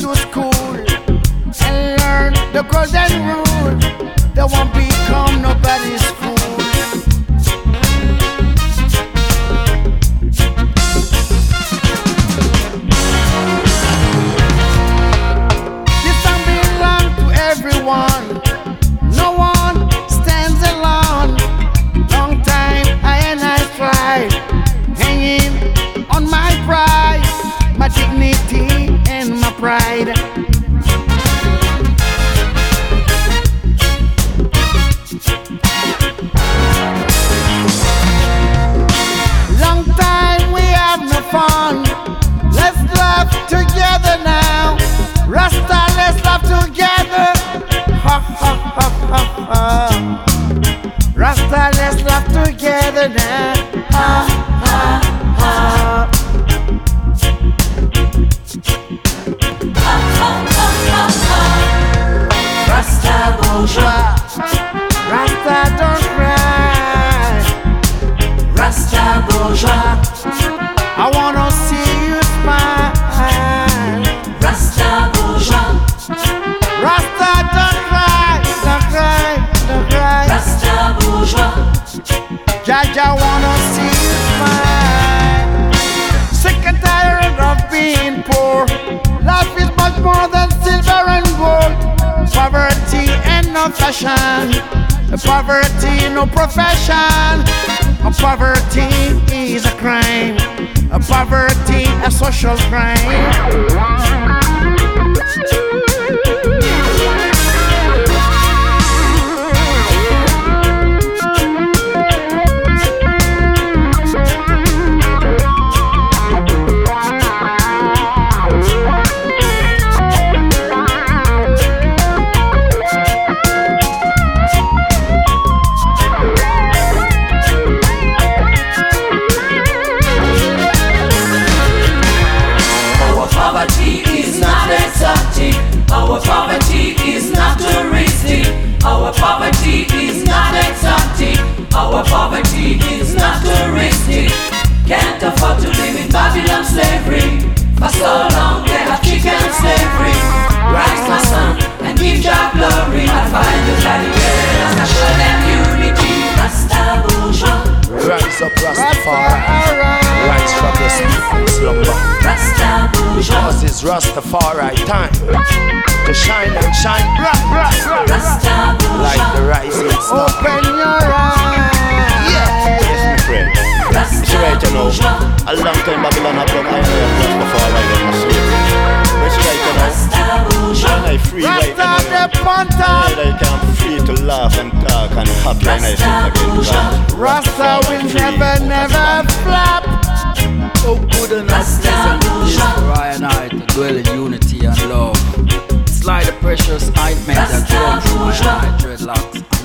to school and learn the golden rule. Jaja wanna see you smile. Sick and tired of being poor. Life is much more than silver and gold. Poverty and no fashion. Poverty, no profession. Poverty is a crime. Poverty, a social crime. Our poverty is not touristic. Our poverty is not exotic. Our poverty is not touristic. Can't afford to live in Babylon slavery. For so long they have chicken slavery. Rise, my son, and give Jah glory. I find the gladiators and show them unity. Rasta bourgeois, Rise up, Rastafari. Rise from the sleep and slumber. Rasta bourgeois, Cause it's Rastafari time to shine and shine bright, bright, bright, Rasta like the rising star. Open your eyes. Yes, my friend. It's right, you know. A long time Babylon have done I know Rastafari them a slavery. But it's right, you know. Rasta bourgeois. And I free right Rasta now. the punter. And I can free to laugh and talk and happy and I think again. God. Rasta will never, never flop. Oh, good and Rasta pleasant it is precious ointment that Rasta flows through my dreadlocks